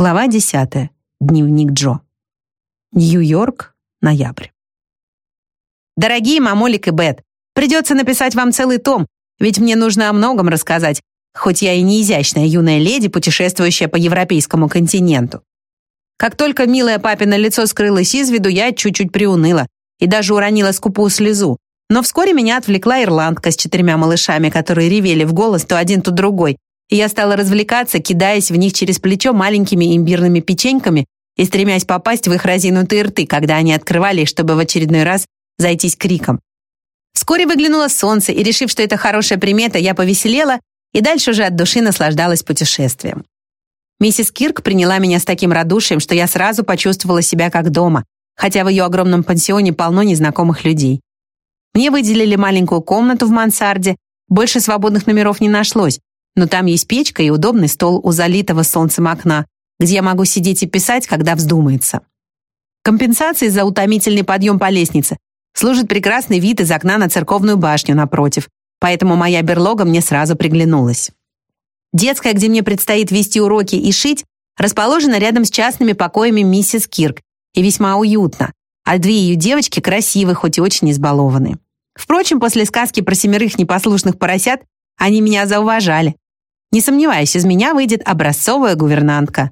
Глава 10. Дневник Джо. Нью-Йорк, ноябрь. Дорогие мамулик и Бет, придется написать вам целый том, ведь мне нужно о многом рассказать, хоть я и не изящная юная леди, путешествующая по европейскому континенту. Как только милое папино лицо скрылось из виду, я чуть-чуть приуныла и даже уронила скупую слезу. Но вскоре меня отвлекла ирландка с четырьмя малышами, которые ревели в голос то один, то другой, и я стала развлекаться, кидаясь в них через плечо маленькими имбирными печеньками и стремясь попасть в их разинутые рты, когда они открывали, чтобы в очередной раз зайтись криком. Вскоре выглянуло солнце, и, решив, что это хорошая примета, я повеселела и дальше уже от души наслаждалась путешествием. Миссис Кирк приняла меня с таким радушием, что я сразу почувствовала себя как дома, хотя в ее огромном пансионе полно незнакомых людей. Мне выделили маленькую комнату в мансарде, больше свободных номеров не нашлось, но там есть печка и удобный стол у залитого солнцем окна, где я могу сидеть и писать, когда вздумается. Компенсацией за утомительный подъем по лестнице служит прекрасный вид из окна на церковную башню напротив, поэтому моя берлога мне сразу приглянулась. Детская, где мне предстоит вести уроки и шить, расположена рядом с частными покоями миссис Кирк и весьма уютно, а две ее девочки красивы, хоть и очень избалованы. Впрочем, после сказки про семерых непослушных поросят они меня зауважали. Не сомневаюсь, из меня выйдет образцовая гувернантка.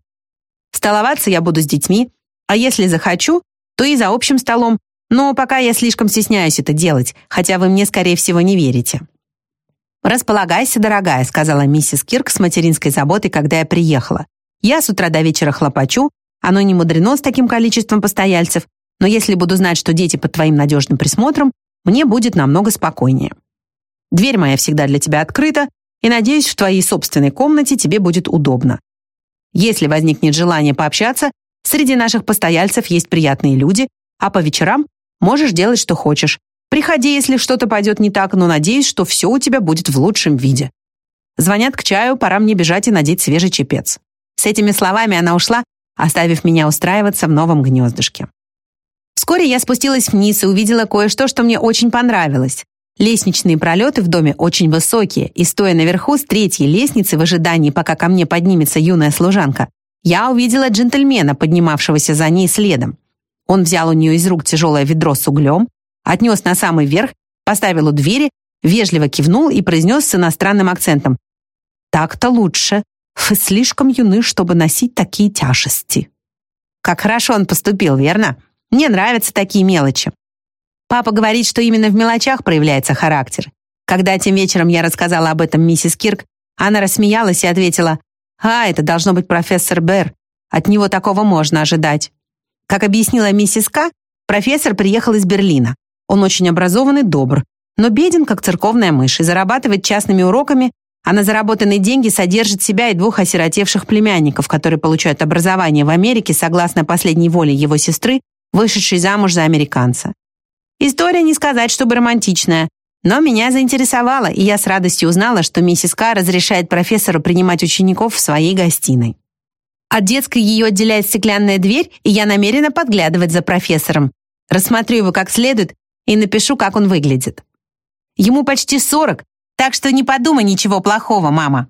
Столоваться я буду с детьми, а если захочу, то и за общим столом, но пока я слишком стесняюсь это делать, хотя вы мне, скорее всего, не верите. «Располагайся, дорогая», — сказала миссис Кирк с материнской заботой, когда я приехала. «Я с утра до вечера хлопочу, оно не мудрено с таким количеством постояльцев, но если буду знать, что дети под твоим надежным присмотром, мне будет намного спокойнее». Дверь моя всегда для тебя открыта, и, надеюсь, в твоей собственной комнате тебе будет удобно. Если возникнет желание пообщаться, среди наших постояльцев есть приятные люди, а по вечерам можешь делать, что хочешь. Приходи, если что-то пойдет не так, но надеюсь, что все у тебя будет в лучшем виде. Звонят к чаю, пора мне бежать и надеть свежий чепец. С этими словами она ушла, оставив меня устраиваться в новом гнездышке. Вскоре я спустилась вниз и увидела кое-что, что мне очень понравилось. Лестничные пролеты в доме очень высокие, и стоя наверху с третьей лестницы в ожидании, пока ко мне поднимется юная служанка, я увидела джентльмена, поднимавшегося за ней следом. Он взял у нее из рук тяжелое ведро с углем, отнес на самый верх, поставил у двери, вежливо кивнул и произнес с иностранным акцентом. «Так-то лучше. Вы слишком юны, чтобы носить такие тяжести». Как хорошо он поступил, верно? Мне нравятся такие мелочи. Папа говорит, что именно в мелочах проявляется характер. Когда тем вечером я рассказала об этом миссис Кирк, она рассмеялась и ответила, «А, это должно быть профессор Берр. От него такого можно ожидать». Как объяснила миссис К, профессор приехал из Берлина. Он очень образован и добр, но беден, как церковная мышь, и зарабатывает частными уроками, а на заработанные деньги содержит себя и двух осиротевших племянников, которые получают образование в Америке согласно последней воле его сестры, вышедшей замуж за американца. История не сказать, чтобы романтичная, но меня заинтересовала, и я с радостью узнала, что миссис К разрешает профессору принимать учеников в своей гостиной. От детской ее отделяет стеклянная дверь, и я намерена подглядывать за профессором. Рассмотрю его как следует и напишу, как он выглядит. Ему почти 40, так что не подумай ничего плохого, мама.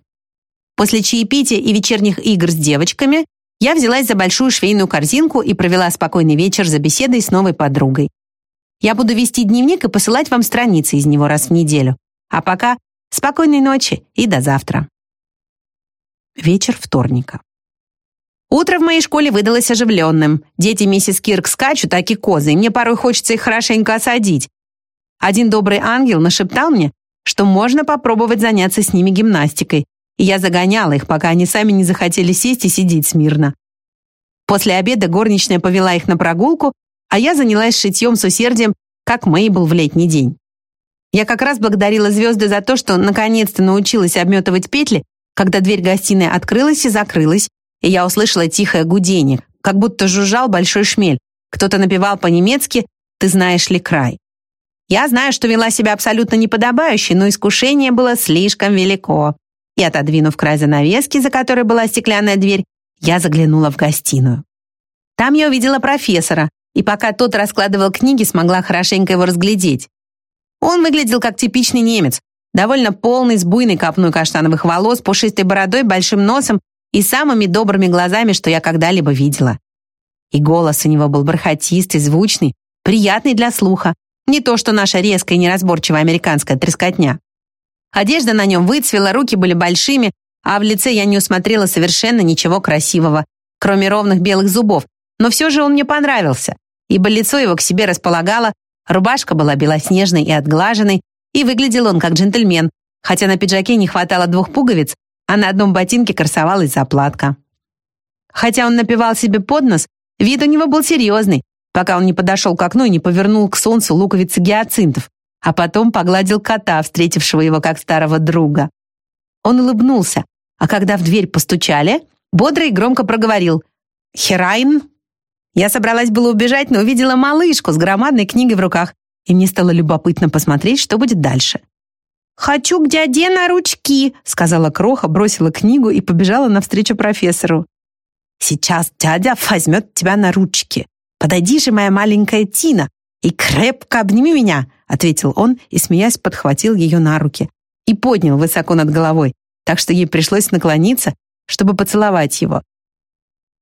После чаепития и вечерних игр с девочками я взялась за большую швейную корзинку и провела спокойный вечер за беседой с новой подругой. Я буду вести дневник и посылать вам страницы из него раз в неделю. А пока спокойной ночи и до завтра. Вечер вторника. Утро в моей школе выдалось оживленным. Дети миссис Кирк скачут, аки козы, и мне порой хочется их хорошенько осадить. Один добрый ангел нашептал мне, что можно попробовать заняться с ними гимнастикой, и я загоняла их, пока они сами не захотели сесть и сидеть смирно. После обеда горничная повела их на прогулку, а я занялась шитьем с усердием, как Мейбл в летний день. Я как раз благодарила звезды за то, что наконец-то научилась обметывать петли, когда дверь гостиной открылась и закрылась, и я услышала тихое гудение, как будто жужжал большой шмель. Кто-то напевал по-немецки «Ты знаешь ли край?». Я знаю, что вела себя абсолютно неподобающе, но искушение было слишком велико. И, отодвинув край занавески, за которой была стеклянная дверь, я заглянула в гостиную. Там я увидела профессора, и пока тот раскладывал книги, смогла хорошенько его разглядеть. Он выглядел как типичный немец, довольно полный, с буйной копной каштановых волос, пушистой бородой, большим носом и самыми добрыми глазами, что я когда-либо видела. И голос у него был бархатистый, звучный, приятный для слуха, не то что наша резкая и неразборчивая американская трескотня. Одежда на нем выцвела, руки были большими, а в лице я не усмотрела совершенно ничего красивого, кроме ровных белых зубов, но все же он мне понравился, ибо лицо его к себе располагало, рубашка была белоснежной и отглаженной, и выглядел он как джентльмен, хотя на пиджаке не хватало двух пуговиц, а на одном ботинке красовалась заплатка. Хотя он напивал себе под нос, вид у него был серьезный, пока он не подошел к окну и не повернул к солнцу луковицы гиацинтов, а потом погладил кота, встретившего его как старого друга. Он улыбнулся, а когда в дверь постучали, бодро и громко проговорил «Херайн». Я собралась было убежать, но увидела малышку с громадной книгой в руках, и мне стало любопытно посмотреть, что будет дальше. «Хочу к дяде на ручки», — сказала Кроха, бросила книгу и побежала навстречу профессору. «Сейчас дядя возьмет тебя на ручки. Подойди же, моя маленькая Тина, и крепко обними меня», — ответил он и, смеясь, подхватил ее на руки и поднял высоко над головой, так что ей пришлось наклониться, чтобы поцеловать его.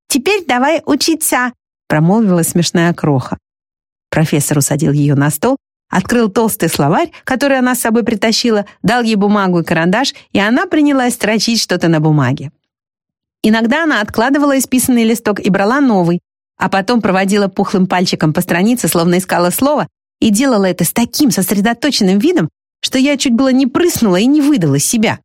«Теперь давай учиться», — промолвила смешная Кроха. Профессор усадил ее на стол, открыл толстый словарь, который она с собой притащила, дал ей бумагу и карандаш, и она принялась строчить что-то на бумаге. Иногда она откладывала исписанный листок и брала новый, а потом проводила пухлым пальчиком по странице, словно искала слово, и делала это с таким сосредоточенным видом, что я чуть было не прыснула и не выдала себя.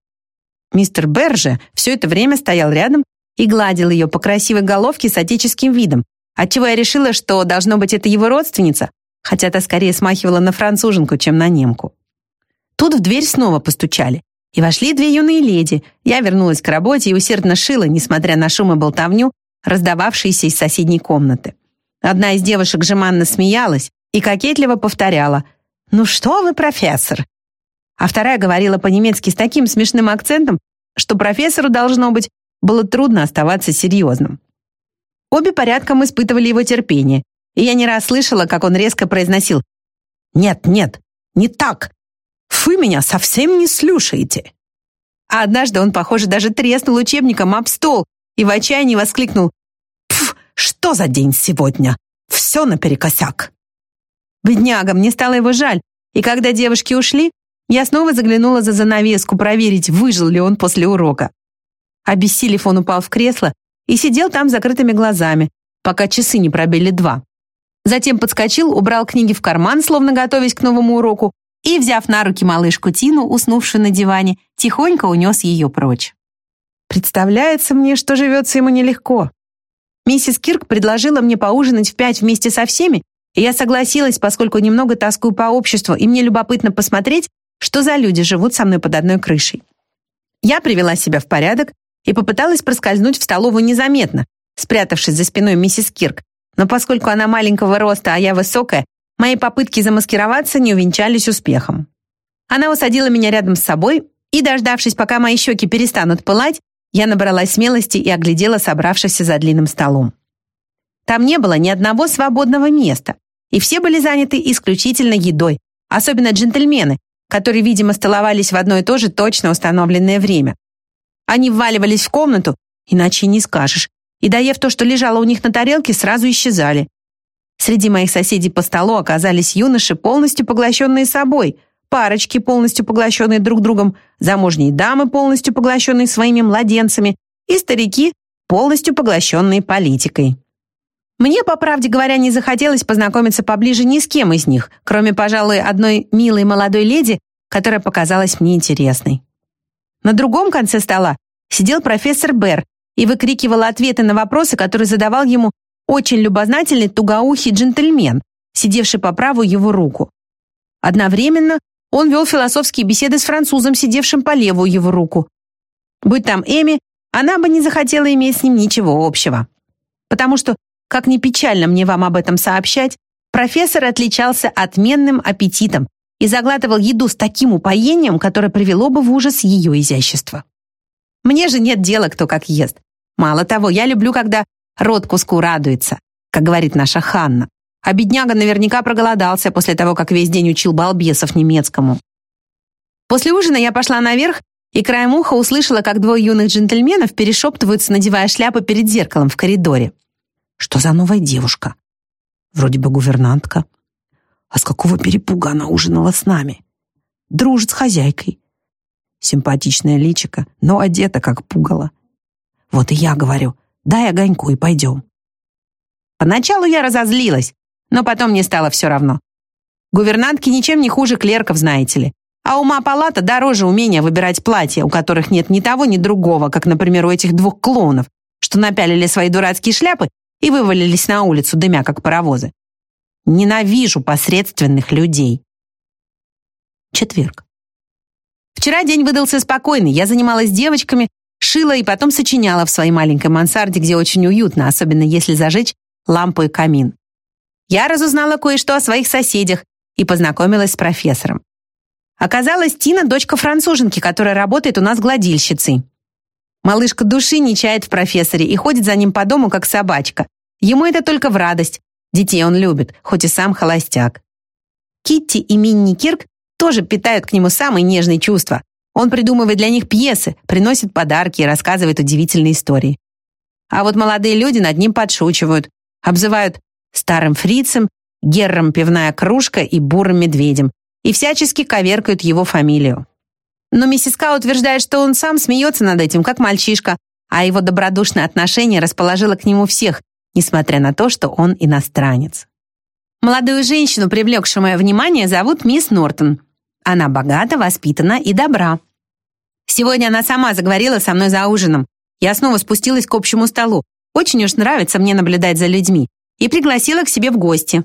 Мистер Берже все это время стоял рядом и гладил ее по красивой головке с отеческим видом, отчего я решила, что должно быть это его родственница, хотя та скорее смахивала на француженку, чем на немку. Тут в дверь снова постучали, и вошли две юные леди. Я вернулась к работе и усердно шила, несмотря на шум и болтовню, раздававшиеся из соседней комнаты. Одна из девушек жеманно смеялась и кокетливо повторяла «Ну что вы, профессор?» А вторая говорила по-немецки с таким смешным акцентом, что профессору, должно быть, было трудно оставаться серьезным. Обе порядком испытывали его терпение, и я не раз слышала, как он резко произносил «Нет, нет, не так! Вы меня совсем не слушаете!» А однажды он, похоже, даже треснул учебником об стол и в отчаянии воскликнул «Пф, что за день сегодня? Все наперекосяк!» Бедняга, мне стало его жаль, и когда девушки ушли, я снова заглянула за занавеску проверить, выжил ли он после урока. Обессилев, он упал в кресло и сидел там с закрытыми глазами, пока часы не пробили два. Затем подскочил, убрал книги в карман, словно готовясь к новому уроку, и, взяв на руки малышку Тину, уснувшую на диване, тихонько унес ее прочь. Представляется мне, что живется ему нелегко. Миссис Кирк предложила мне поужинать в пять вместе со всеми, и я согласилась, поскольку немного тоскую по обществу, и мне любопытно посмотреть, что за люди живут со мной под одной крышей. Я привела себя в порядок и попыталась проскользнуть в столовую незаметно, спрятавшись за спиной миссис Кирк, но поскольку она маленького роста, а я высокая, мои попытки замаскироваться не увенчались успехом. Она усадила меня рядом с собой, и, дождавшись, пока мои щеки перестанут пылать, я набралась смелости и оглядела собравшихся за длинным столом. Там не было ни одного свободного места, и все были заняты исключительно едой, особенно джентльмены, которые, видимо, столовались в одно и то же точно установленное время. Они вваливались в комнату, иначе не скажешь, и, доев то, что лежало у них на тарелке, сразу исчезали. Среди моих соседей по столу оказались юноши, полностью поглощенные собой, парочки, полностью поглощенные друг другом, замужние дамы, полностью поглощенные своими младенцами, и старики, полностью поглощенные политикой. Мне, по правде говоря, не захотелось познакомиться поближе ни с кем из них, кроме, пожалуй, одной милой молодой леди, которая показалась мне интересной. На другом конце стола сидел профессор Берр, и выкрикивала ответы на вопросы, которые задавал ему очень любознательный тугоухий джентльмен, сидевший по правую его руку. Одновременно он вел философские беседы с французом, сидевшим по левую его руку. Будь там Эми, она бы не захотела иметь с ним ничего общего. Потому что, как ни печально мне вам об этом сообщать, профессор отличался отменным аппетитом и заглатывал еду с таким упоением, которое привело бы в ужас ее изящество. Мне же нет дела, кто как ест. Мало того, я люблю, когда рот куску радуется, как говорит наша Ханна. А бедняга наверняка проголодался после того, как весь день учил балбесов немецкому. После ужина я пошла наверх и краем уха услышала, как двое юных джентльменов перешептываются, надевая шляпы перед зеркалом в коридоре. Что за новая девушка? Вроде бы гувернантка. А с какого перепуга она ужинала с нами? Дружит с хозяйкой. Симпатичная личика, но одета как пугало. Вот и я говорю, дай огоньку и пойдем. Поначалу я разозлилась, но потом мне стало все равно. Гувернантки ничем не хуже клерков, знаете ли. А ума палата дороже умения выбирать платья, у которых нет ни того, ни другого, как, например, у этих двух клоунов, что напялили свои дурацкие шляпы и вывалились на улицу, дымя как паровозы. Ненавижу посредственных людей. Четверг. Вчера день выдался спокойный. Я занималась девочками, шила и потом сочиняла в своей маленькой мансарде, где очень уютно, особенно если зажечь лампу и камин. Я разузнала кое-что о своих соседях и познакомилась с профессором. Оказалось, Тина — дочка француженки, которая работает у нас гладильщицей. Малышка души не чает в профессоре и ходит за ним по дому, как собачка. Ему это только в радость. Детей он любит, хоть и сам холостяк. Китти и Минни Кирк тоже питают к нему самые нежные чувства. Он придумывает для них пьесы, приносит подарки и рассказывает удивительные истории. А вот молодые люди над ним подшучивают, обзывают старым фрицем, герром пивная кружка и бурым медведем, и всячески коверкают его фамилию. Но миссис Ка утверждает, что он сам смеется над этим, как мальчишка, а его добродушное отношение расположило к нему всех, несмотря на то, что он иностранец. Молодую женщину, привлекшую мое внимание, зовут мисс Нортон. Она богата, воспитана и добра. Сегодня она сама заговорила со мной за ужином. Я снова спустилась к общему столу. Очень уж нравится мне наблюдать за людьми. И пригласила к себе в гости.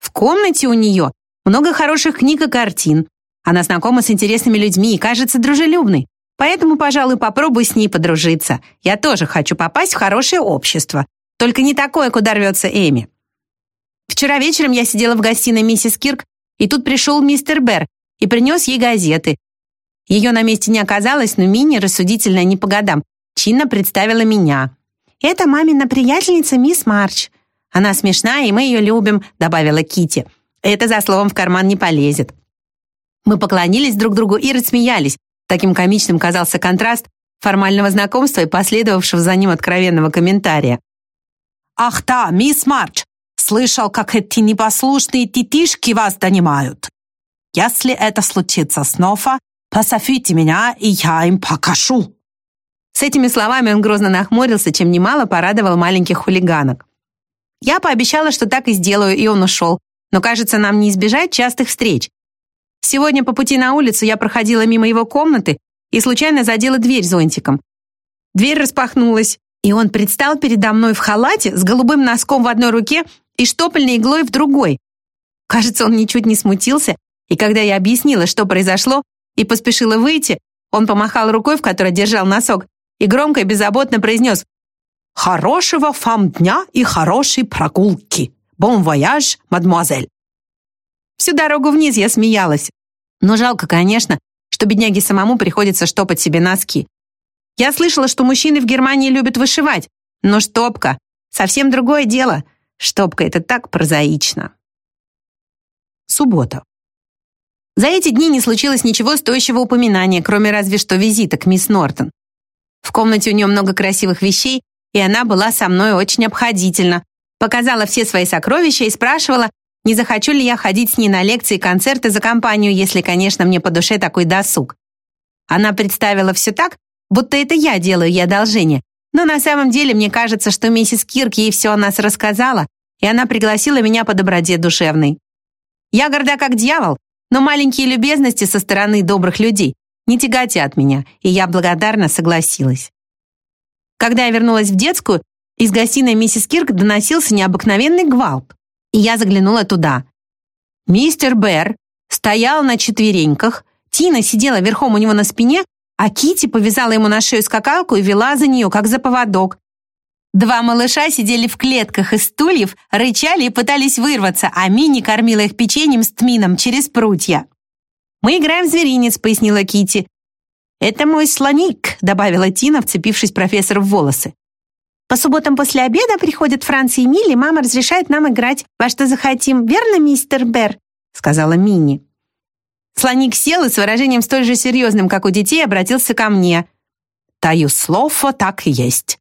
В комнате у нее много хороших книг и картин. Она знакома с интересными людьми и кажется дружелюбной. Поэтому, пожалуй, попробуй с ней подружиться. Я тоже хочу попасть в хорошее общество. Только не такое, куда рвется Эми. Вчера вечером я сидела в гостиной миссис Кирк, и тут пришел мистер Берр и принес ей газеты. Ее на месте не оказалось, но Мини, рассудительная не по годам, чинно представила меня. «Это мамина приятельница мисс Марч. Она смешная, и мы ее любим», — добавила Кити. Это за словом в карман не полезет. Мы поклонились друг другу и рассмеялись. Таким комичным казался контраст формального знакомства и последовавшего за ним откровенного комментария. «Ах да, мисс Марч, слышал, как эти непослушные титишки вас донимают. Если это случится снова, позовите меня, и я им покажу». С этими словами он грозно нахмурился, чем немало порадовал маленьких хулиганок. Я пообещала, что так и сделаю, и он ушел, но, кажется, нам не избежать частых встреч. Сегодня по пути на улицу я проходила мимо его комнаты и случайно задела дверь зонтиком. Дверь распахнулась, и он предстал передо мной в халате с голубым носком в одной руке и штопольной иглой в другой. Кажется, он ничуть не смутился, и когда я объяснила, что произошло, и поспешила выйти, он помахал рукой, в которой держал носок, и громко и беззаботно произнес «Хорошего фам дня и хорошей прогулки!» «Бон вояж, мадемуазель!» Всю дорогу вниз я смеялась. Но жалко, конечно, что бедняге самому приходится штопать себе носки. Я слышала, что мужчины в Германии любят вышивать, но штопка — совсем другое дело. Штопка — это так прозаично. Суббота. За эти дни не случилось ничего стоящего упоминания, кроме разве что визита к мисс Нортон. В комнате у нее много красивых вещей, и она была со мной очень обходительна, Показала все свои сокровища и спрашивала, не захочу ли я ходить с ней на лекции и концерты за компанию, если, конечно, мне по душе такой досуг. Она представила все так, будто это я делаю ей одолжение. Но на самом деле мне кажется, что миссис Кирк ей все о нас рассказала, и она пригласила меня по доброте душевной. Я горда как дьявол, но маленькие любезности со стороны добрых людей не тяготят меня, и я благодарно согласилась. Когда я вернулась в детскую, из гостиной миссис Кирк доносился необыкновенный гвалт, и я заглянула туда. Мистер Бэр стоял на четвереньках, Тина сидела верхом у него на спине, а Кити повязала ему на шею скакалку и вела за нее, как за поводок. Два малыша сидели в клетках из стульев, рычали и пытались вырваться, а Мини кормила их печеньем с тмином через прутья. «Мы играем в зверинец», — пояснила Кити. «Это мой слоник», — добавила Тина, вцепившись профессору в волосы. По субботам после обеда приходят Франц и Милли, мама разрешает нам играть во что захотим, верно, мистер Берр?» — сказала Минни. Слоник сел и с выражением столь же серьезным, как у детей, обратился ко мне. «Таю слово, так и есть.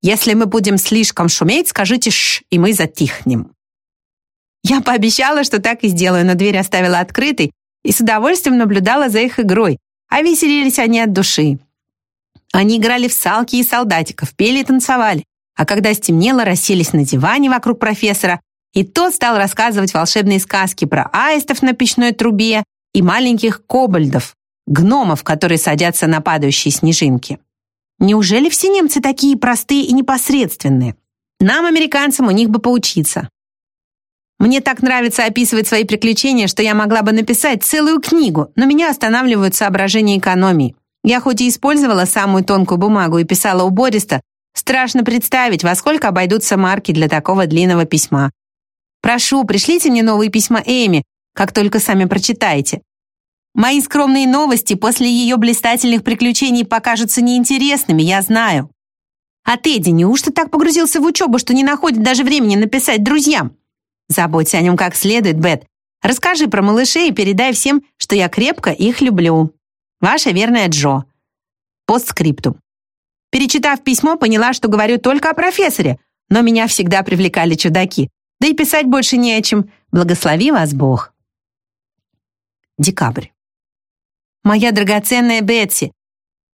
Если мы будем слишком шуметь, скажите «ш», и мы затихнем». Я пообещала, что так и сделаю, но дверь оставила открытой и с удовольствием наблюдала за их игрой, а веселились они от души. Они играли в салки и солдатиков, пели и танцевали, а когда стемнело, расселись на диване вокруг профессора, и тот стал рассказывать волшебные сказки про аистов на печной трубе, и маленьких кобальдов, гномов, которые садятся на падающие снежинки. Неужели все немцы такие простые и непосредственные? Нам, американцам, у них бы поучиться. Мне так нравится описывать свои приключения, что я могла бы написать целую книгу, но меня останавливают соображения экономии. Я хоть и использовала самую тонкую бумагу и писала убористо, страшно представить, во сколько обойдутся марки для такого длинного письма. Прошу, пришлите мне новые письма Эми, как только сами прочитаете. Мои скромные новости после ее блистательных приключений покажутся неинтересными, я знаю. А Тедди неужто так погрузился в учебу, что не находит даже времени написать друзьям? Заботься о нем как следует, Бет. Расскажи про малышей и передай всем, что я крепко их люблю. Ваша верная Джо. Постскриптум. Перечитав письмо, поняла, что говорю только о профессоре, но меня всегда привлекали чудаки. Да и писать больше не о чем. Благослови вас Бог. Декабрь. Моя драгоценная Бетси,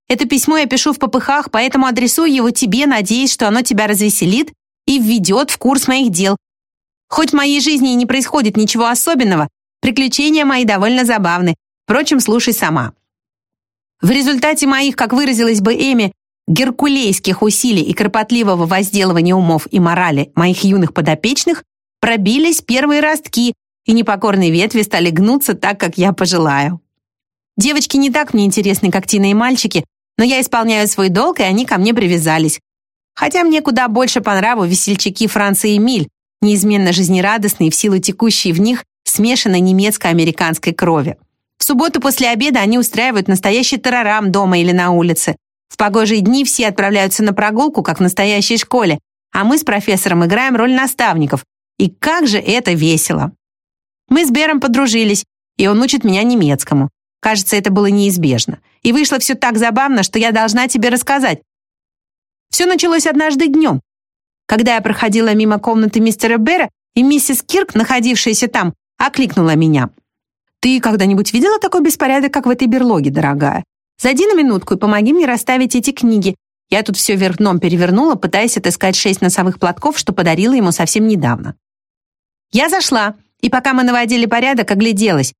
это письмо я пишу в попыхах, поэтому адресую его тебе, надеясь, что оно тебя развеселит и введет в курс моих дел. Хоть в моей жизни и не происходит ничего особенного, приключения мои довольно забавны. Впрочем, слушай сама. В результате моих, как выразилась бы Эми, геркулейских усилий и кропотливого возделывания умов и морали моих юных подопечных пробились первые ростки, и непокорные ветви стали гнуться так, как я пожелаю. Девочки не так мне интересны, как Тина и мальчики, но я исполняю свой долг, и они ко мне привязались. Хотя мне куда больше по нраву весельчаки Франца и Эмиль, неизменно жизнерадостные в силу текущей в них смешанной немецко-американской крови. В субботу после обеда они устраивают настоящий террорам дома или на улице. В погожие дни все отправляются на прогулку, как в настоящей школе, а мы с профессором играем роль наставников. И как же это весело! Мы с Бером подружились, и он учит меня немецкому. Кажется, это было неизбежно. И вышло все так забавно, что я должна тебе рассказать. Все началось однажды днем. Когда я проходила мимо комнаты мистера Бера, и миссис Кирк, находившаяся там, окликнула меня. «Ты когда-нибудь видела такой беспорядок, как в этой берлоге, дорогая? Зайди на минутку и помоги мне расставить эти книги. Я тут все вверх дном перевернула, пытаясь отыскать шесть носовых платков, что подарила ему совсем недавно. Я зашла, и пока мы наводили порядок, огляделась.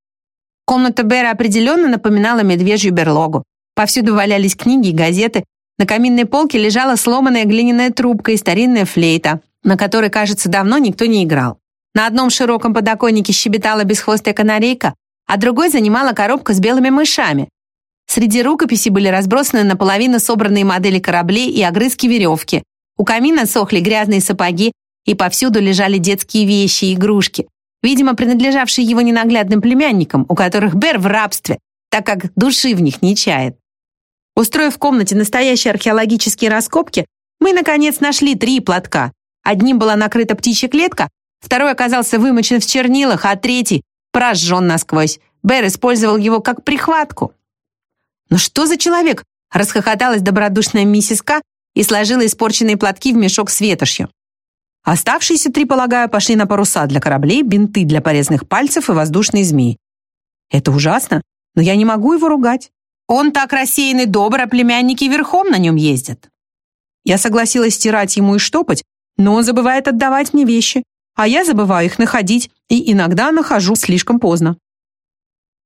Комната Бера определенно напоминала медвежью берлогу. Повсюду валялись книги и газеты. На каминной полке лежала сломанная глиняная трубка и старинная флейта, на которой, кажется, давно никто не играл. На одном широком подоконнике щебетала бесхвостая канарейка, а другой занимала коробка с белыми мышами. Среди рукописей были разбросаны наполовину собранные модели кораблей и огрызки веревки. У камина сохли грязные сапоги, и повсюду лежали детские вещи и игрушки видимо, принадлежавший его ненаглядным племянникам, у которых Бер в рабстве, так как души в них не чает. Устроив в комнате настоящие археологические раскопки, мы, наконец, нашли три платка. Одним была накрыта птичья клетка, второй оказался вымочен в чернилах, а третий прожжен насквозь. Бер использовал его как прихватку. «Ну что за человек?» – расхохоталась добродушная миссис К. и сложила испорченные платки в мешок с ветошью. Оставшиеся три, полагаю, пошли на паруса для кораблей, бинты для порезанных пальцев и воздушные змеи. Это ужасно, но я не могу его ругать. Он так рассеян и а племянники верхом на нем ездят. Я согласилась стирать ему и штопать, но он забывает отдавать мне вещи, а я забываю их находить и иногда нахожу слишком поздно.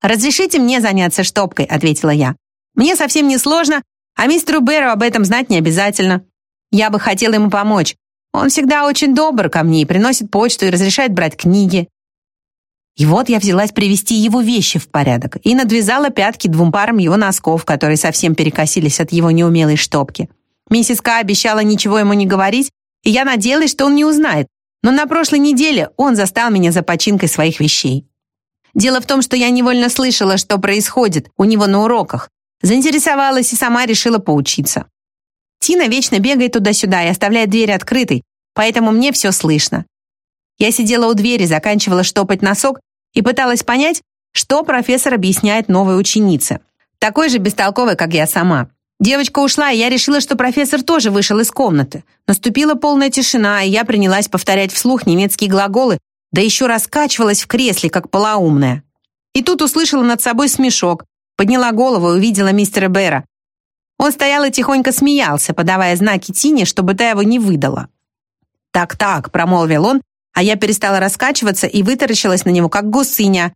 «Разрешите мне заняться штопкой», — ответила я. «Мне совсем не сложно, а мистеру Бэру об этом знать не обязательно. Я бы хотела ему помочь, он всегда очень добр ко мне и приносит почту и разрешает брать книги. И вот я взялась привести его вещи в порядок и надвязала пятки двум парам его носков, которые совсем перекосились от его неумелой штопки. Миссис К обещала ничего ему не говорить, и я надеялась, что он не узнает. Но на прошлой неделе он застал меня за починкой своих вещей. Дело в том, что я невольно слышала, что происходит у него на уроках. Заинтересовалась и сама решила поучиться. Тина вечно бегает туда-сюда и оставляет дверь открытой, поэтому мне все слышно. Я сидела у двери, заканчивала штопать носок и пыталась понять, что профессор объясняет новой ученице. Такой же бестолковой, как я сама. Девочка ушла, и я решила, что профессор тоже вышел из комнаты. Наступила полная тишина, и я принялась повторять вслух немецкие глаголы, да еще раскачивалась в кресле, как полоумная. И тут услышала над собой смешок, подняла голову и увидела мистера Бэра. Он стоял и тихонько смеялся, подавая знаки Тине, чтобы та его не выдала. «Так-так», — промолвил он, а я перестала раскачиваться и вытаращилась на него, как гусыня.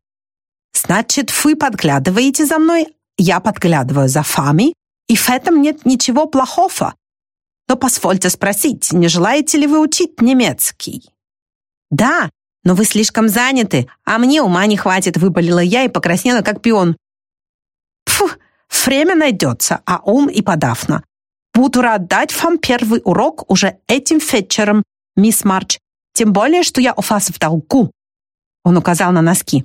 «Значит, вы подглядываете за мной, я подглядываю за вами, и в этом нет ничего плохого. Но позвольте спросить, не желаете ли вы учить немецкий?» «Да, но вы слишком заняты, а мне ума не хватит», выпалила я и покраснела, как пион. «Фу, время найдется, а ум и подавно. Буду рад дать вам первый урок уже этим вечером, мисс Марч, тем более, что я у вас в долгу». Он указал на носки.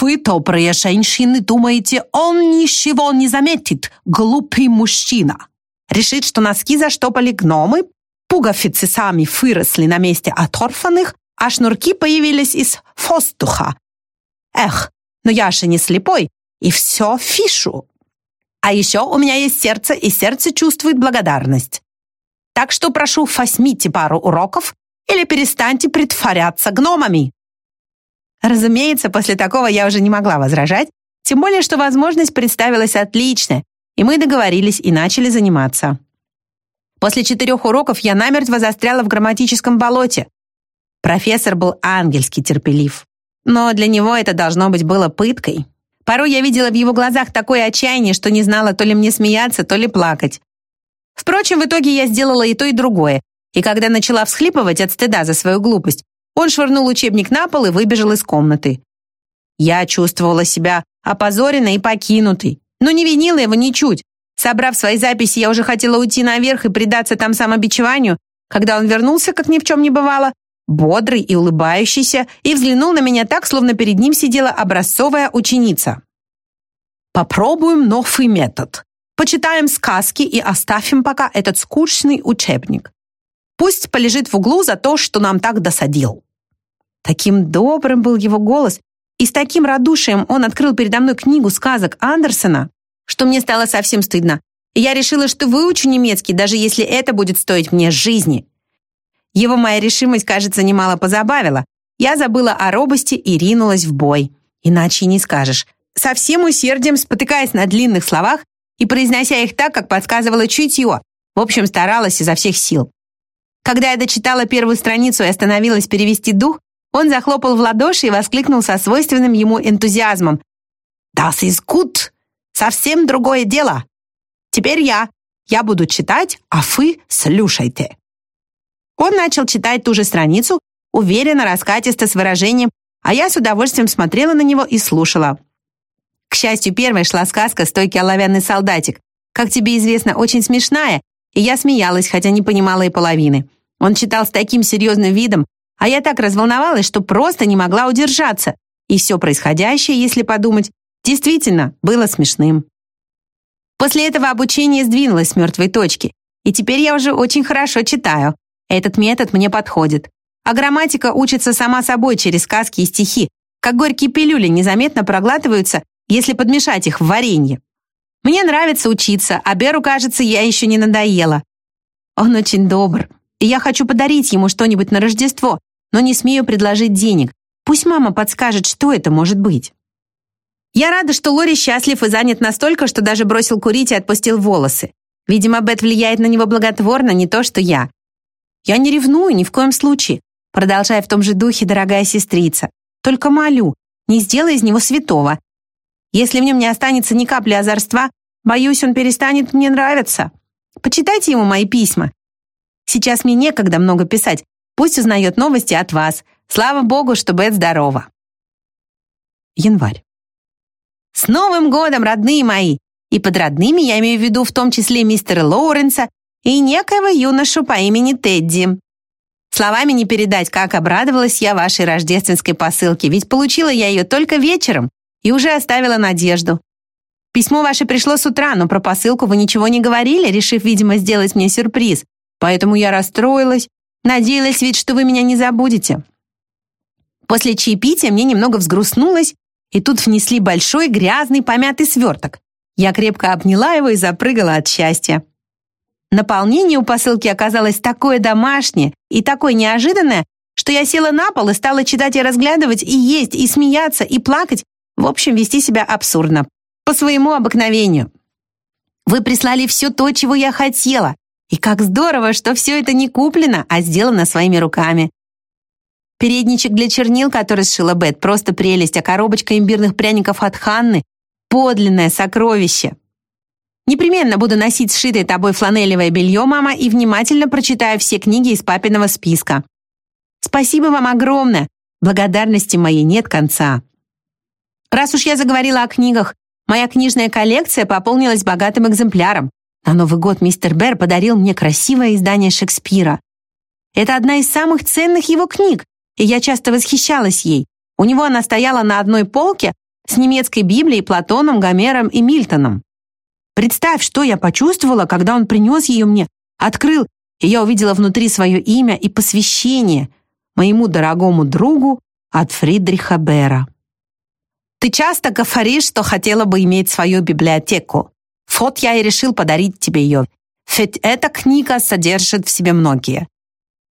«Вы, добрые женщины, думаете, он ничего не заметит, глупый мужчина. Решит, что носки заштопали гномы, пуговицы сами выросли на месте оторфанных, а шнурки появились из воздуха. Эх, но я же не слепой, и все фишу. А еще у меня есть сердце, и сердце чувствует благодарность. Так что прошу, возьмите пару уроков или перестаньте притворяться гномами. Разумеется, после такого я уже не могла возражать, тем более, что возможность представилась отличная, и мы договорились и начали заниматься. После четырех уроков я намертво застряла в грамматическом болоте. Профессор был ангельски терпелив. Но для него это должно быть было пыткой. Порой я видела в его глазах такое отчаяние, что не знала то ли мне смеяться, то ли плакать. Впрочем, в итоге я сделала и то, и другое, и когда начала всхлипывать от стыда за свою глупость, он швырнул учебник на пол и выбежал из комнаты. Я чувствовала себя опозоренной и покинутой, но не винила его ничуть. Собрав свои записи, я уже хотела уйти наверх и предаться там самобичеванию, когда он вернулся, как ни в чем не бывало, бодрый и улыбающийся, и взглянул на меня так, словно перед ним сидела образцовая ученица. «Попробуем новый метод. Почитаем сказки и оставим пока этот скучный учебник. Пусть полежит в углу за то, что нам так досадил». Таким добрым был его голос, и с таким радушием он открыл передо мной книгу сказок Андерсона, что мне стало совсем стыдно. Я решила, что выучу немецкий, даже если это будет стоить мне жизни. Его моя решимость, кажется, немало позабавила. Я забыла о робости и ринулась в бой. Иначе не скажешь. Со всем усердием, спотыкаясь на длинных словах и произнося их так, как подсказывало чутье. В общем, старалась изо всех сил. Когда я дочитала первую страницу и остановилась перевести дух, он захлопал в ладоши и воскликнул со свойственным ему энтузиазмом. «Das ist gut! Совсем другое дело! Теперь я. Я буду читать, а вы слушайте». Он начал читать ту же страницу, уверенно, раскатисто, с выражением, а я с удовольствием смотрела на него и слушала. К счастью, первой шла сказка «Стойкий оловянный солдатик». Как тебе известно, очень смешная, и я смеялась, хотя не понимала и половины. Он читал с таким серьезным видом, а я так разволновалась, что просто не могла удержаться. И все происходящее, если подумать, действительно было смешным. После этого обучение сдвинулось с мертвой точки, и теперь я уже очень хорошо читаю. Этот метод мне подходит. А грамматика учится сама собой через сказки и стихи, как горькие пилюли незаметно проглатываются, если подмешать их в варенье. Мне нравится учиться, а Беру, кажется, я еще не надоела. Он очень добр, и я хочу подарить ему что-нибудь на Рождество, но не смею предложить денег. Пусть мама подскажет, что это может быть. Я рада, что Лори счастлив и занят настолько, что даже бросил курить и отпустил волосы. Видимо, Бет влияет на него благотворно, не то что я. Я не ревную ни в коем случае. Продолжая в том же духе, дорогая сестрица. Только молю, не сделай из него святого. Если в нем не останется ни капли озорства, боюсь, он перестанет мне нравиться. Почитайте ему мои письма. Сейчас мне некогда много писать. Пусть узнает новости от вас. Слава богу, что Бет здорова. Январь. С Новым годом, родные мои! И под родными я имею в виду в том числе мистера Лоуренса и некоего юношу по имени Тедди. Словами не передать, как обрадовалась я вашей рождественской посылке, ведь получила я ее только вечером и уже оставила надежду. Письмо ваше пришло с утра, но про посылку вы ничего не говорили, решив, видимо, сделать мне сюрприз. Поэтому я расстроилась, надеялась ведь, что вы меня не забудете. После чаепития мне немного взгрустнулось, и тут внесли большой грязный помятый сверток. Я крепко обняла его и запрыгала от счастья. Наполнение у посылки оказалось такое домашнее и такое неожиданное, что я села на пол и стала читать и разглядывать, и есть, и смеяться, и плакать, в общем, вести себя абсурдно, по своему обыкновению. Вы прислали все то, чего я хотела, и как здорово, что все это не куплено, а сделано своими руками. Передничек для чернил, который сшила Бет, просто прелесть, а коробочка имбирных пряников от Ханны — подлинное сокровище. Непременно буду носить сшитое тобой фланелевое белье, мама, и внимательно прочитаю все книги из папиного списка. Спасибо вам огромное. Благодарности моей нет конца. Раз уж я заговорила о книгах, моя книжная коллекция пополнилась богатым экземпляром. На Новый год мистер Берр подарил мне красивое издание Шекспира. Это одна из самых ценных его книг, и я часто восхищалась ей. У него она стояла на одной полке с немецкой Библией, Платоном, Гомером и Мильтоном. Представь, что я почувствовала, когда он принес ее мне, открыл, и я увидела внутри свое имя и посвящение моему дорогому другу от Фридриха Бера. Ты часто говоришь, что хотела бы иметь свою библиотеку. Вот я и решил подарить тебе ее. Ведь эта книга содержит в себе многие.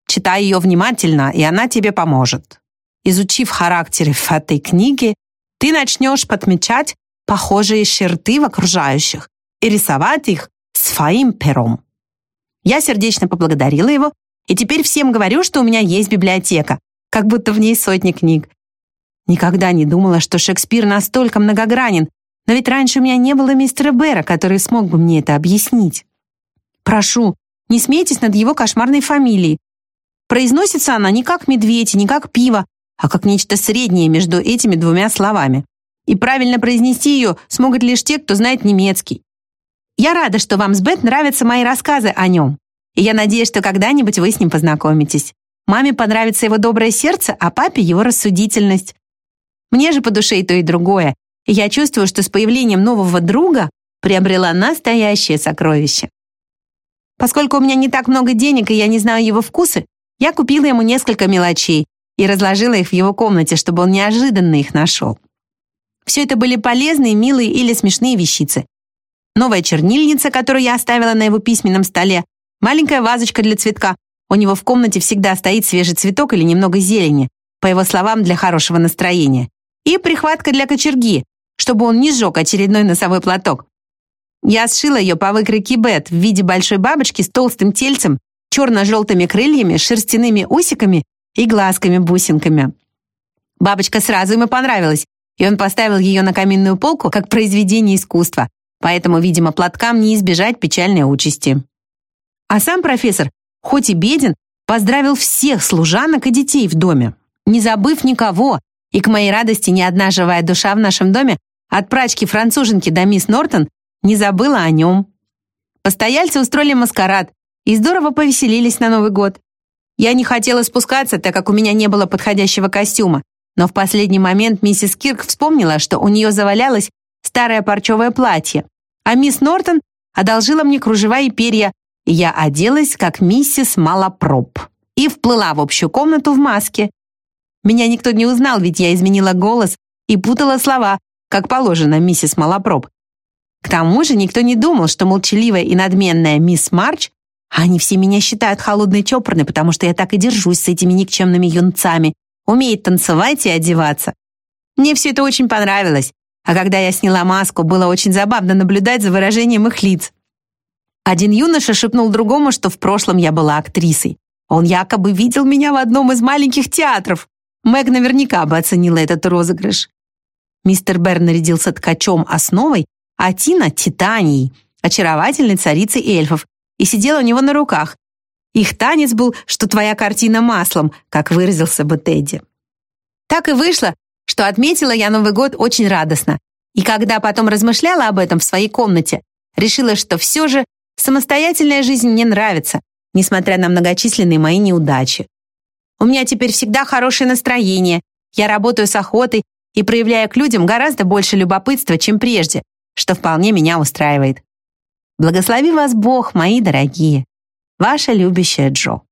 Читай ее внимательно, и она тебе поможет. Изучив характеры в этой книге, ты начнешь подмечать похожие черты в окружающих, и рисовать их своим пером. Я сердечно поблагодарила его, и теперь всем говорю, что у меня есть библиотека, как будто в ней сотни книг. Никогда не думала, что Шекспир настолько многогранен, но ведь раньше у меня не было мистера Бера, который смог бы мне это объяснить. Прошу, не смейтесь над его кошмарной фамилией. Произносится она не как медведь, не как пиво, а как нечто среднее между этими двумя словами. И правильно произнести ее смогут лишь те, кто знает немецкий. Я рада, что вам с Бет нравятся мои рассказы о нем. И я надеюсь, что когда-нибудь вы с ним познакомитесь. Маме понравится его доброе сердце, а папе его рассудительность. Мне же по душе и то, и другое. И я чувствую, что с появлением нового друга приобрела настоящее сокровище. Поскольку у меня не так много денег, и я не знаю его вкусы, я купила ему несколько мелочей и разложила их в его комнате, чтобы он неожиданно их нашел. Все это были полезные, милые или смешные вещицы новая чернильница, которую я оставила на его письменном столе, маленькая вазочка для цветка. У него в комнате всегда стоит свежий цветок или немного зелени, по его словам, для хорошего настроения. И прихватка для кочерги, чтобы он не сжег очередной носовой платок. Я сшила ее по выкройке Бет в виде большой бабочки с толстым тельцем, черно-желтыми крыльями, шерстяными усиками и глазками-бусинками. Бабочка сразу ему понравилась, и он поставил ее на каминную полку как произведение искусства, поэтому, видимо, платкам не избежать печальной участи. А сам профессор, хоть и беден, поздравил всех служанок и детей в доме, не забыв никого, и к моей радости ни одна живая душа в нашем доме от прачки-француженки до мисс Нортон не забыла о нем. Постояльцы устроили маскарад и здорово повеселились на Новый год. Я не хотела спускаться, так как у меня не было подходящего костюма, но в последний момент миссис Кирк вспомнила, что у нее завалялось старое парчевое платье, а мисс Нортон одолжила мне кружева и перья, и я оделась, как миссис Малопроп, и вплыла в общую комнату в маске. Меня никто не узнал, ведь я изменила голос и путала слова, как положено миссис Малопроп. К тому же никто не думал, что молчаливая и надменная мисс Марч, они все меня считают холодной чопорной, потому что я так и держусь с этими никчемными юнцами, умеет танцевать и одеваться. Мне все это очень понравилось, а когда я сняла маску, было очень забавно наблюдать за выражением их лиц. Один юноша шепнул другому, что в прошлом я была актрисой. Он якобы видел меня в одном из маленьких театров. Мэг наверняка бы оценила этот розыгрыш. Мистер Берр нарядился ткачом основой, а Тина — титанией, очаровательной царицей эльфов, и сидела у него на руках. Их танец был, что твоя картина маслом, как выразился бы Тедди. Так и вышло, что отметила я Новый год очень радостно. И когда потом размышляла об этом в своей комнате, решила, что все же самостоятельная жизнь мне нравится, несмотря на многочисленные мои неудачи. У меня теперь всегда хорошее настроение, я работаю с охотой и проявляю к людям гораздо больше любопытства, чем прежде, что вполне меня устраивает. Благослови вас Бог, мои дорогие. Ваша любящая Джо.